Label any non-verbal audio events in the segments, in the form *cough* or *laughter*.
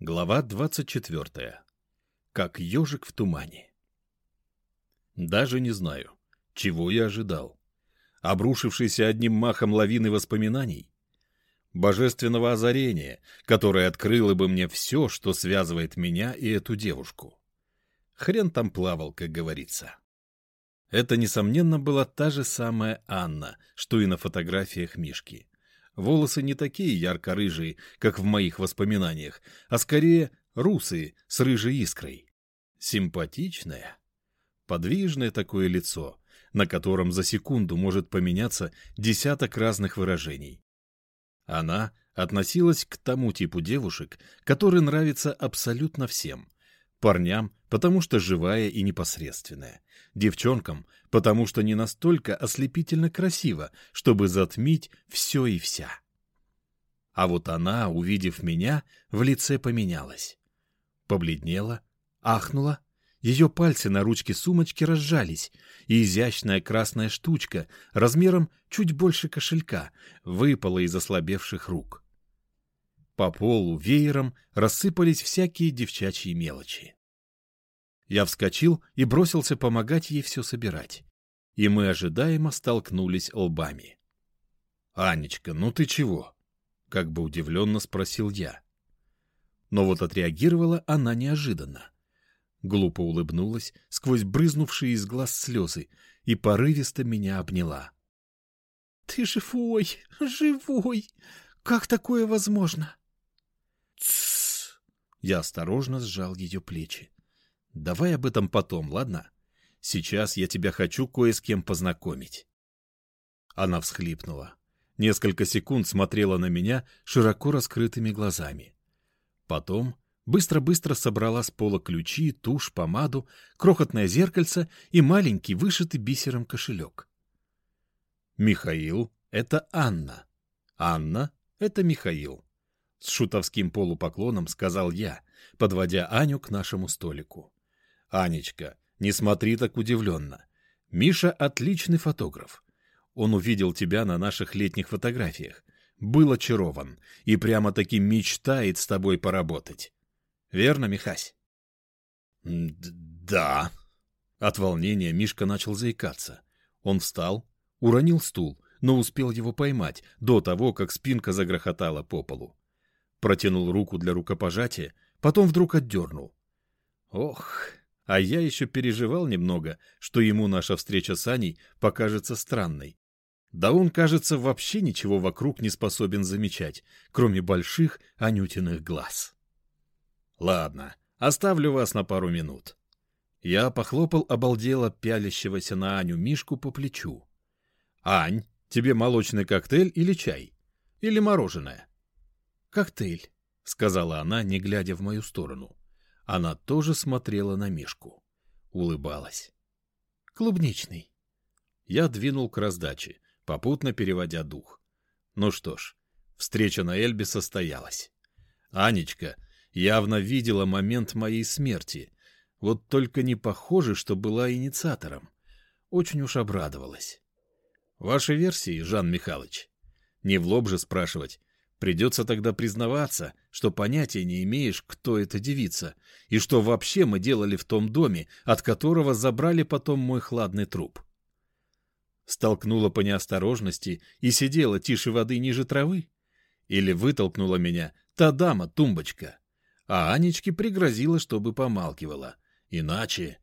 Глава 24. Как ежик в тумане. Даже не знаю, чего я ожидал. Обрушившийся одним махом лавины воспоминаний? Божественного озарения, которое открыло бы мне все, что связывает меня и эту девушку. Хрен там плавал, как говорится. Это, несомненно, была та же самая Анна, что и на фотографиях Мишки. Волосы не такие ярко-рыжие, как в моих воспоминаниях, а скорее русые, с рыжей искрой. Симпатичное, подвижное такое лицо, на котором за секунду может поменяться десяток разных выражений. Она относилась к тому типу девушек, который нравится абсолютно всем. Парням, потому что живая и непосредственная. Девчонкам, потому что не настолько ослепительно красиво, чтобы затмить все и вся. А вот она, увидев меня, в лице поменялась. Побледнела, ахнула, ее пальцы на ручке сумочки разжались, и изящная красная штучка, размером чуть больше кошелька, выпала из ослабевших рук. По полу веером рассыпались всякие девчачьи мелочи. Я вскочил и бросился помогать ей все собирать. И мы ожидаемо столкнулись лбами. «Анечка, ну ты чего?» — как бы удивленно спросил я. Но вот отреагировала она неожиданно. Глупо улыбнулась сквозь брызнувшие из глаз слезы и порывисто меня обняла. — Ты живой, живой! Как такое возможно? — Тссс! Я осторожно сжал ее плечи. Давай об этом потом, ладно? Сейчас я тебя хочу кое с кем познакомить. Она всхлипнула. Несколько секунд смотрела на меня широко раскрытыми глазами. Потом быстро-быстро собрала с пола ключи, тушь, помаду, крохотное зеркальце и маленький вышитый бисером кошелек. Михаил — это Анна. Анна — это Михаил. С шутовским полупоклоном сказал я, подводя Аню к нашему столику. Анечка, не смотри так удивленно. Миша отличный фотограф. Он увидел тебя на наших летних фотографиях, был очарован и прямо-таки мечтает с тобой поработать. Верно, Михась? — Да. От волнения Мишка начал заикаться. Он встал, уронил стул, но успел его поймать до того, как спинка загрохотала по полу. Протянул руку для рукопожатия, потом вдруг отдернул. Ох, а я еще переживал немного, что ему наша встреча с Аней покажется странной. Да он, кажется, вообще ничего вокруг не способен замечать, кроме больших Анютиных глаз. Ладно, оставлю вас на пару минут. Я похлопал обалдело пялящегося на Аню Мишку по плечу. «Ань, тебе молочный коктейль или чай? Или мороженое?» «Коктейль», — сказала она, не глядя в мою сторону. Она тоже смотрела на Мишку. Улыбалась. «Клубничный». Я двинул к раздаче, попутно переводя дух. Ну что ж, встреча на Эльбе состоялась. Анечка явно видела момент моей смерти, вот только не похоже, что была инициатором. Очень уж обрадовалась. Ваши версии, Жан Михайлович? Не в лоб же спрашивать, Придется тогда признаваться, что понятия не имеешь, кто эта девица, и что вообще мы делали в том доме, от которого забрали потом мой хладный труп. Столкнула по неосторожности и сидела тише воды ниже травы? Или вытолкнула меня та дама, тумбочка? А Анечке пригрозила, чтобы помалкивала. Иначе...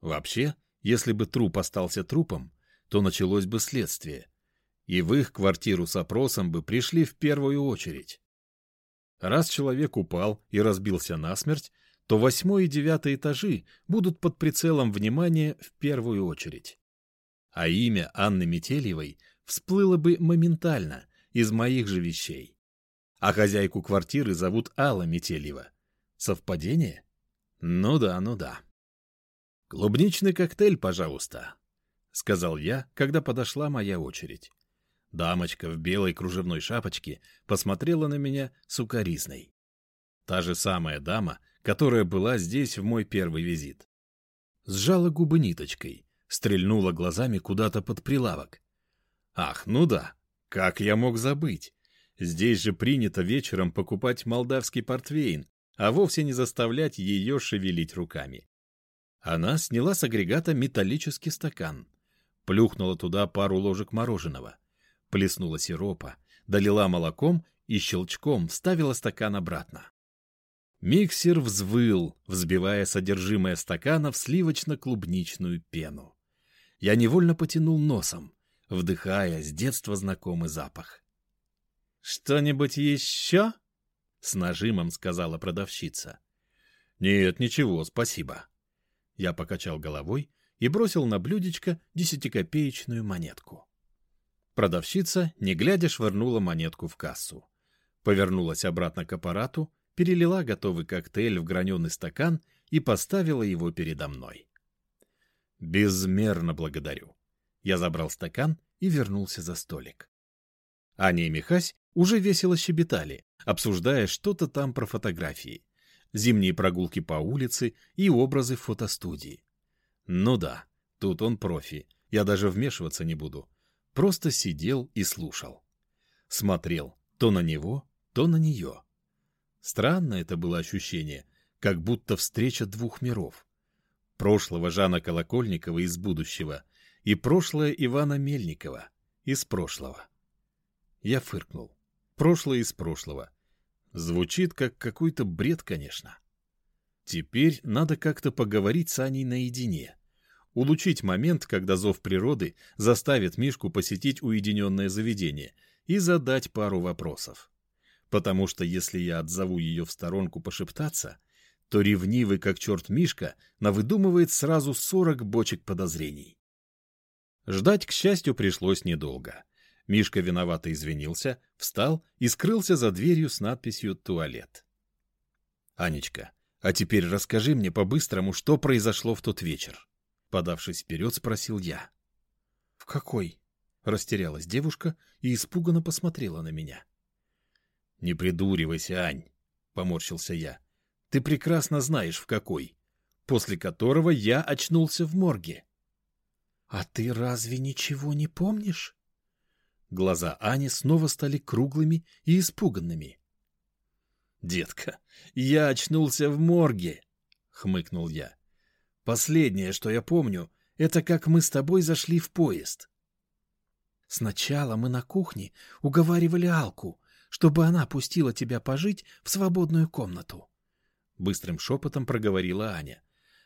Вообще, если бы труп остался трупом, то началось бы следствие и в их квартиру с опросом бы пришли в первую очередь. Раз человек упал и разбился насмерть, то восьмой и девятый этажи будут под прицелом внимания в первую очередь. А имя Анны Метельевой всплыло бы моментально из моих же вещей. А хозяйку квартиры зовут Алла Метельева. Совпадение? Ну да, ну да. «Клубничный коктейль, пожалуйста», — сказал я, когда подошла моя очередь. Дамочка в белой кружевной шапочке посмотрела на меня сукоризной. Та же самая дама, которая была здесь в мой первый визит. Сжала губы ниточкой, стрельнула глазами куда-то под прилавок. Ах, ну да, как я мог забыть? Здесь же принято вечером покупать молдавский портвейн, а вовсе не заставлять ее шевелить руками. Она сняла с агрегата металлический стакан, плюхнула туда пару ложек мороженого, плеснула сиропа, долила молоком и щелчком вставила стакан обратно. Миксер взвыл, взбивая содержимое стакана в сливочно-клубничную пену. Я невольно потянул носом, вдыхая с детства знакомый запах. «Что-нибудь еще?» — с нажимом сказала продавщица. «Нет, ничего, спасибо». Я покачал головой и бросил на блюдечко десятикопеечную монетку. Продавщица, не глядя, швырнула монетку в кассу. Повернулась обратно к аппарату, перелила готовый коктейль в граненый стакан и поставила его передо мной. «Безмерно благодарю». Я забрал стакан и вернулся за столик. Аня и Михась уже весело щебетали, обсуждая что-то там про фотографии, зимние прогулки по улице и образы в фотостудии. Ну да, тут он профи, я даже вмешиваться не буду. Просто сидел и слушал. Смотрел то на него, то на нее. Странно это было ощущение, как будто встреча двух миров. Прошлого Жана Колокольникова из будущего и прошлое Ивана Мельникова из прошлого. Я фыркнул. Прошлое из прошлого. Звучит как какой-то бред, конечно. Теперь надо как-то поговорить с Аней наедине. Улучшить момент, когда зов природы заставит Мишку посетить уединенное заведение и задать пару вопросов потому что если я отзову ее в сторонку пошептаться, то ревнивый как черт Мишка навыдумывает сразу сорок бочек подозрений. Ждать, к счастью, пришлось недолго. Мишка виновато извинился, встал и скрылся за дверью с надписью «Туалет». «Анечка, а теперь расскажи мне по-быстрому, что произошло в тот вечер?» Подавшись вперед, спросил я. «В какой?» — растерялась девушка и испуганно посмотрела на меня. «Не придуривайся, Ань», — поморщился я. «Ты прекрасно знаешь, в какой. После которого я очнулся в морге». «А ты разве ничего не помнишь?» Глаза Ани снова стали круглыми и испуганными. «Детка, я очнулся в морге», — хмыкнул я. «Последнее, что я помню, это как мы с тобой зашли в поезд». «Сначала мы на кухне уговаривали Алку, чтобы она пустила тебя пожить в свободную комнату. Быстрым шепотом проговорила Аня.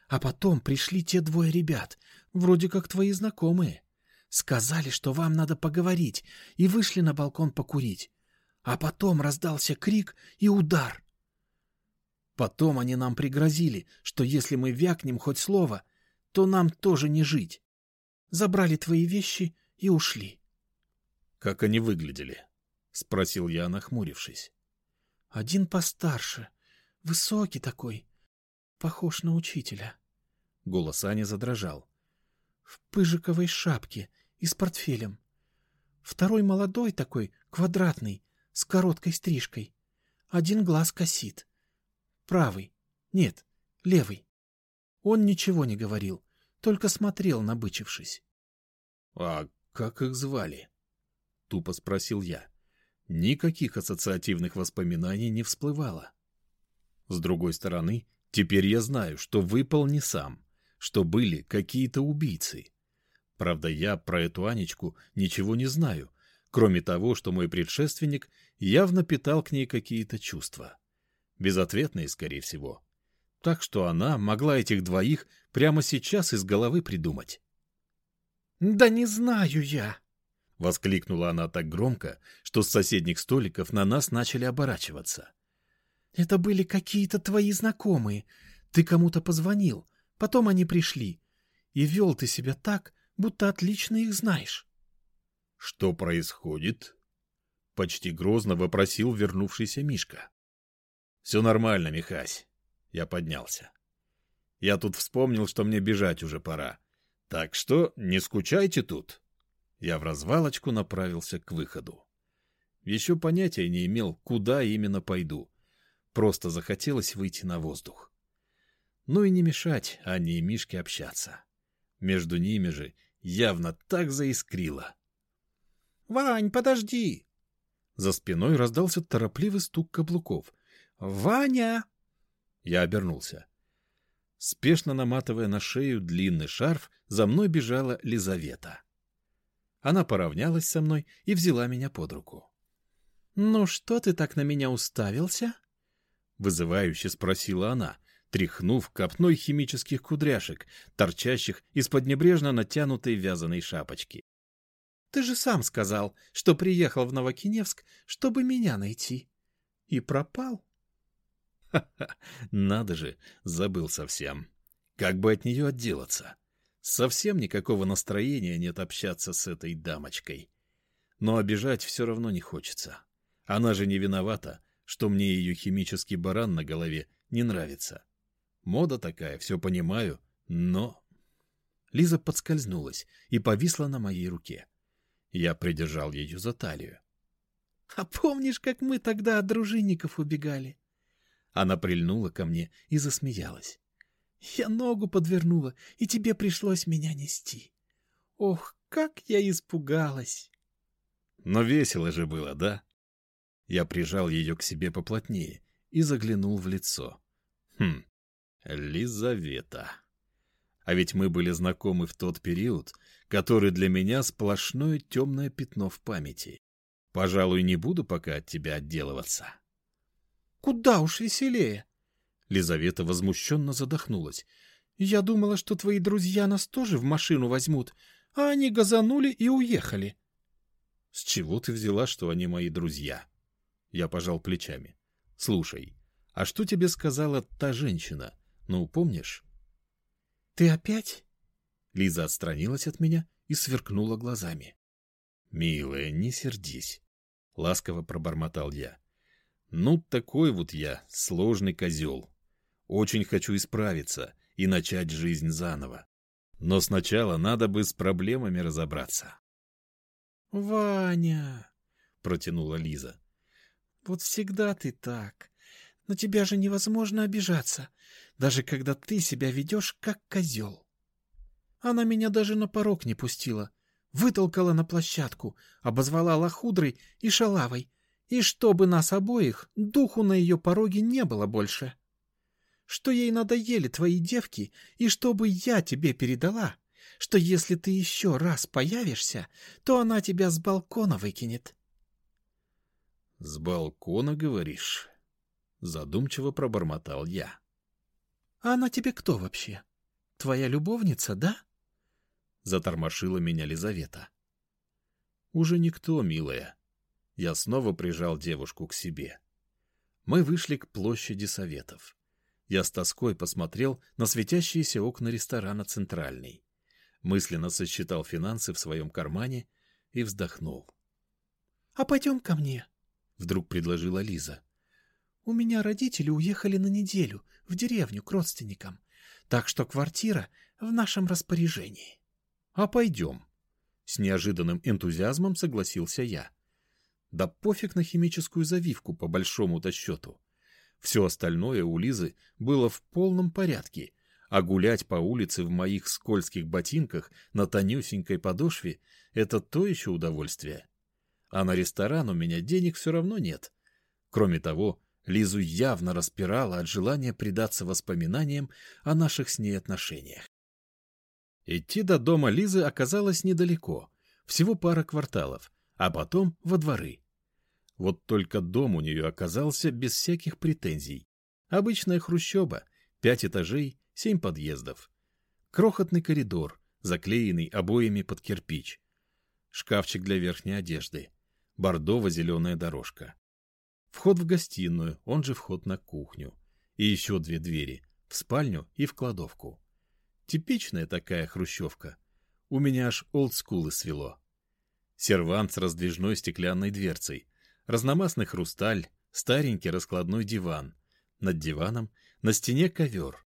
А потом пришли те двое ребят, вроде как твои знакомые. Сказали, что вам надо поговорить, и вышли на балкон покурить. А потом раздался крик и удар. Потом они нам пригрозили, что если мы вякнем хоть слово, то нам тоже не жить. Забрали твои вещи и ушли. — Как они выглядели? — спросил я, нахмурившись. — Один постарше, высокий такой, похож на учителя. Голос Ани задрожал. — В пыжиковой шапке и с портфелем. Второй молодой такой, квадратный, с короткой стрижкой. Один глаз косит. Правый. Нет, левый. Он ничего не говорил, только смотрел, набычившись. — А как их звали? — тупо спросил я. Никаких ассоциативных воспоминаний не всплывало. С другой стороны, теперь я знаю, что выпал не сам, что были какие-то убийцы. Правда, я про эту Анечку ничего не знаю, кроме того, что мой предшественник явно питал к ней какие-то чувства. Безответные, скорее всего. Так что она могла этих двоих прямо сейчас из головы придумать. — Да не знаю я, — воскликнула она так громко, что с соседних столиков на нас начали оборачиваться. «Это были какие-то твои знакомые. Ты кому-то позвонил, потом они пришли. И вел ты себя так, будто отлично их знаешь». «Что происходит?» — почти грозно вопросил вернувшийся Мишка. «Все нормально, Михась». Я поднялся. «Я тут вспомнил, что мне бежать уже пора. Так что не скучайте тут». Я в развалочку направился к выходу. Еще понятия не имел, куда именно пойду. Просто захотелось выйти на воздух. Ну и не мешать Анне и Мишке общаться. Между ними же явно так заискрило. — Вань, подожди! За спиной раздался торопливый стук каблуков. — Ваня! Я обернулся. Спешно наматывая на шею длинный шарф, за мной бежала Лизавета. Она поравнялась со мной и взяла меня под руку. «Ну что ты так на меня уставился?» — вызывающе спросила она, тряхнув копной химических кудряшек, торчащих из-под небрежно натянутой вязаной шапочки. «Ты же сам сказал, что приехал в Новокиневск, чтобы меня найти. И пропал». Ха-ха, *laughs* надо же, забыл совсем. Как бы от нее отделаться? Совсем никакого настроения нет общаться с этой дамочкой. Но обижать все равно не хочется. Она же не виновата, что мне ее химический баран на голове не нравится. Мода такая, все понимаю, но... Лиза подскользнулась и повисла на моей руке. Я придержал ее за талию. — А помнишь, как мы тогда от дружинников убегали? Она прильнула ко мне и засмеялась. Я ногу подвернула, и тебе пришлось меня нести. Ох, как я испугалась! Но весело же было, да? Я прижал ее к себе поплотнее и заглянул в лицо. Хм, Лизавета. А ведь мы были знакомы в тот период, который для меня сплошное темное пятно в памяти. Пожалуй, не буду пока от тебя отделываться. Куда уж веселее. Лизавета возмущенно задохнулась. Я думала, что твои друзья нас тоже в машину возьмут, а они газанули и уехали. С чего ты взяла, что они мои друзья? Я пожал плечами. Слушай, а что тебе сказала та женщина? Ну, помнишь? Ты опять? Лиза отстранилась от меня и сверкнула глазами. Милая, не сердись, ласково пробормотал я. Ну, такой вот я, сложный козел. Очень хочу исправиться и начать жизнь заново. Но сначала надо бы с проблемами разобраться. — Ваня, — протянула Лиза, — вот всегда ты так. На тебя же невозможно обижаться, даже когда ты себя ведешь как козел. Она меня даже на порог не пустила, вытолкала на площадку, обозвала лохудрой и шалавой, и чтобы нас обоих, духу на ее пороге не было больше. Что ей надоели твои девки, и чтобы я тебе передала, что если ты еще раз появишься, то она тебя с балкона выкинет. — С балкона, говоришь? — задумчиво пробормотал я. — А она тебе кто вообще? Твоя любовница, да? — затормошила меня Лизавета. — Уже никто, милая. Я снова прижал девушку к себе. Мы вышли к площади Советов. Я с тоской посмотрел на светящиеся окна ресторана «Центральный». Мысленно сосчитал финансы в своем кармане и вздохнул. — А пойдем ко мне, — вдруг предложила Лиза. — У меня родители уехали на неделю в деревню к родственникам, так что квартира в нашем распоряжении. — А пойдем. С неожиданным энтузиазмом согласился я. Да пофиг на химическую завивку по большому-то счету. Все остальное у Лизы было в полном порядке, а гулять по улице в моих скользких ботинках на тонюсенькой подошве — это то еще удовольствие. А на ресторан у меня денег все равно нет. Кроме того, Лизу явно распирала от желания предаться воспоминаниям о наших с ней отношениях. Идти до дома Лизы оказалось недалеко, всего пара кварталов, а потом во дворы. Вот только дом у нее оказался без всяких претензий. Обычная хрущоба, пять этажей, семь подъездов. Крохотный коридор, заклеенный обоями под кирпич. Шкафчик для верхней одежды. Бордово-зеленая дорожка. Вход в гостиную, он же вход на кухню. И еще две двери, в спальню и в кладовку. Типичная такая хрущевка. У меня аж олдскулы свело. Сервант с раздвижной стеклянной дверцей, разномастный хрусталь, старенький раскладной диван. Над диваном на стене ковер.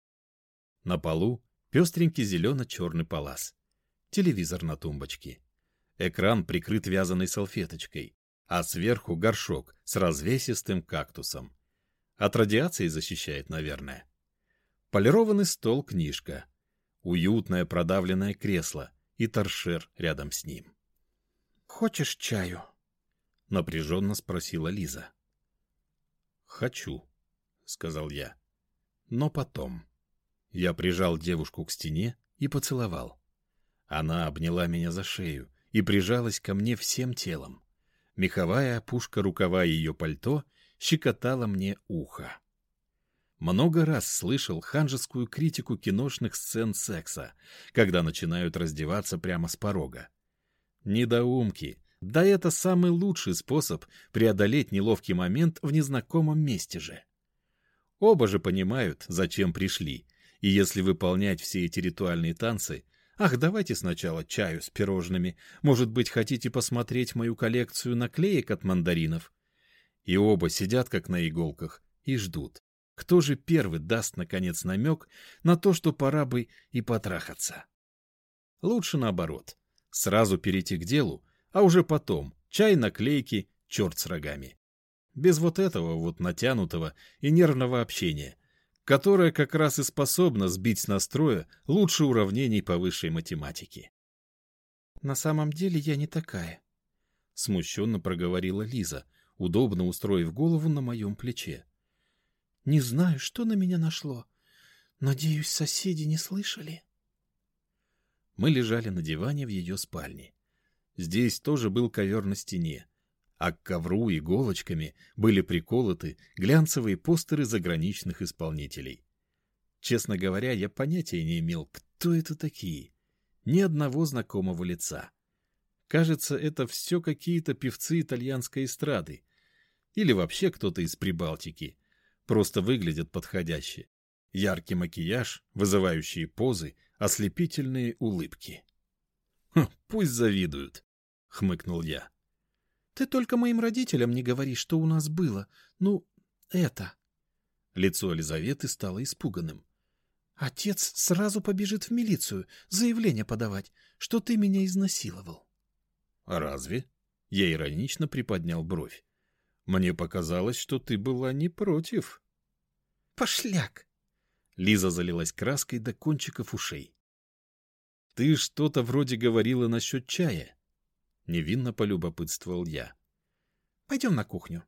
На полу пестренький зелено-черный палас. Телевизор на тумбочке. Экран прикрыт вязаной салфеточкой, а сверху горшок с развесистым кактусом. От радиации защищает, наверное. Полированный стол-книжка. Уютное продавленное кресло и торшер рядом с ним. Хочешь чаю? — напряженно спросила Лиза. «Хочу», — сказал я. но потом. Я прижал девушку к стене и поцеловал. Она обняла меня за шею и прижалась ко мне всем телом. Меховая опушка рукава ее пальто щекотала мне ухо. Много раз слышал ханжескую критику киношных сцен секса, когда начинают раздеваться прямо с порога. Недоумки. Да это самый лучший способ преодолеть неловкий момент в незнакомом месте же. Оба же понимают, зачем пришли, и если выполнять все эти ритуальные танцы, ах, давайте сначала чаю с пирожными, может быть, хотите посмотреть мою коллекцию наклеек от мандаринов? И оба сидят как на иголках и ждут. Кто же первый даст, наконец, намек на то, что пора бы и потрахаться? Лучше наоборот. Сразу перейти к делу, а уже потом чай, наклейки, черт с рогами. Без вот этого вот натянутого и нервного общения, которое как раз и способно сбить с настроя лучше уравнений по высшей математике. «На самом деле я не такая», — смущенно проговорила Лиза, удобно устроив голову на моем плече. «Не знаю, что на меня нашло. Надеюсь, соседи не слышали». Мы лежали на диване в ее спальне. Здесь тоже был ковер на стене, а к ковру иголочками были приколоты глянцевые постеры заграничных исполнителей. Честно говоря, я понятия не имел, кто это такие. Ни одного знакомого лица. Кажется, это все какие-то певцы итальянской эстрады. Или вообще кто-то из Прибалтики. Просто выглядят подходяще. Яркий макияж, вызывающие позы, ослепительные улыбки. Хм, пусть завидуют, хмыкнул я. Ты только моим родителям не говори, что у нас было. Ну, это. Лицо Елизаветы стало испуганным. Отец сразу побежит в милицию, заявление подавать, что ты меня изнасиловал. А разве? Я иронично приподнял бровь. Мне показалось, что ты была не против. Пошляк! Лиза залилась краской до кончиков ушей. Ты что-то вроде говорила насчет чая. Невинно полюбопытствовал я. «Пойдем на кухню».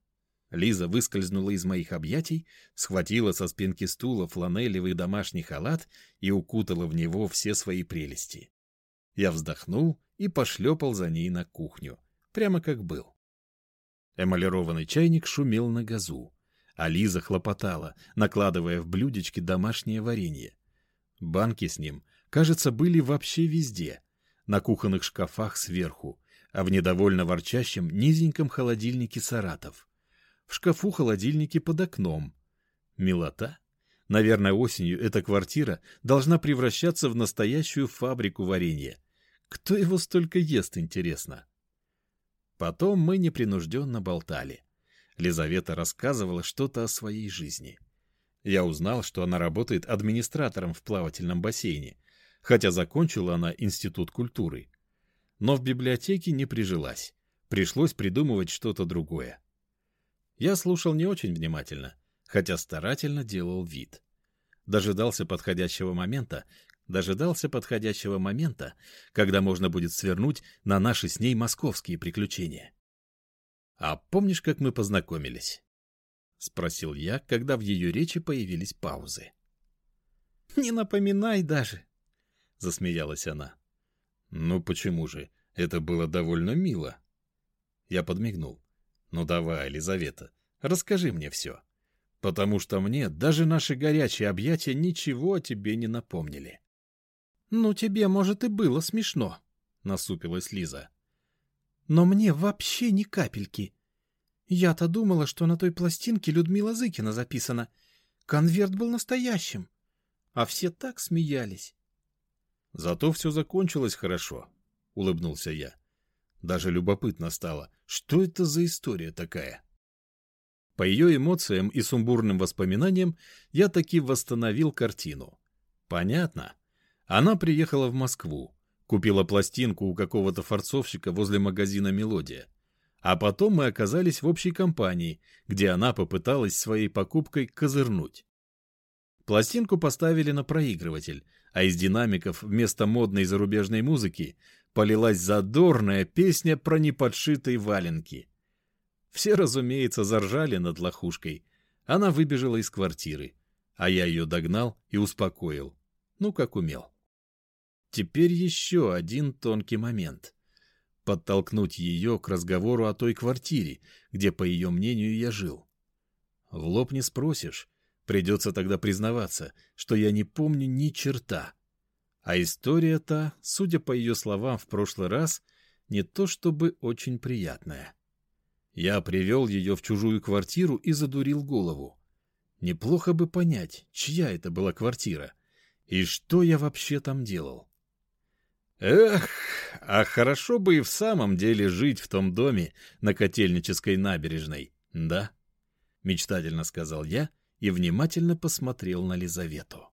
Лиза выскользнула из моих объятий, схватила со спинки стула фланелевый домашний халат и укутала в него все свои прелести. Я вздохнул и пошлепал за ней на кухню, прямо как был. Эмалированный чайник шумел на газу, а Лиза хлопотала, накладывая в блюдечки домашнее варенье. Банки с ним, кажется, были вообще везде, на кухонных шкафах сверху, а в недовольно ворчащем низеньком холодильнике Саратов. В шкафу холодильники под окном. Милота? Наверное, осенью эта квартира должна превращаться в настоящую фабрику варенья. Кто его столько ест, интересно? Потом мы непринужденно болтали. Лизавета рассказывала что-то о своей жизни. Я узнал, что она работает администратором в плавательном бассейне, хотя закончила она институт культуры но в библиотеке не прижилась. Пришлось придумывать что-то другое. Я слушал не очень внимательно, хотя старательно делал вид. Дожидался подходящего момента, дожидался подходящего момента, когда можно будет свернуть на наши с ней московские приключения. «А помнишь, как мы познакомились?» — спросил я, когда в ее речи появились паузы. «Не напоминай даже!» — засмеялась она. «Ну почему же? Это было довольно мило». Я подмигнул. «Ну давай, Елизавета, расскажи мне все. Потому что мне даже наши горячие объятия ничего о тебе не напомнили». «Ну тебе, может, и было смешно», — насупилась Лиза. «Но мне вообще ни капельки. Я-то думала, что на той пластинке Людмила Зыкина записана. Конверт был настоящим. А все так смеялись. Зато все закончилось хорошо, — улыбнулся я. Даже любопытно стало, что это за история такая? По ее эмоциям и сумбурным воспоминаниям я таки восстановил картину. Понятно. Она приехала в Москву, купила пластинку у какого-то форцовщика возле магазина «Мелодия». А потом мы оказались в общей компании, где она попыталась своей покупкой козырнуть. Пластинку поставили на проигрыватель, а из динамиков вместо модной зарубежной музыки полилась задорная песня про неподшитые валенки. Все, разумеется, заржали над лохушкой. Она выбежала из квартиры. А я ее догнал и успокоил. Ну, как умел. Теперь еще один тонкий момент. Подтолкнуть ее к разговору о той квартире, где, по ее мнению, я жил. В лоб не спросишь. Придется тогда признаваться, что я не помню ни черта. А история та, судя по ее словам в прошлый раз, не то чтобы очень приятная. Я привел ее в чужую квартиру и задурил голову. Неплохо бы понять, чья это была квартира и что я вообще там делал. Эх, а хорошо бы и в самом деле жить в том доме на Котельнической набережной, да? Мечтательно сказал я и внимательно посмотрел на Лизавету.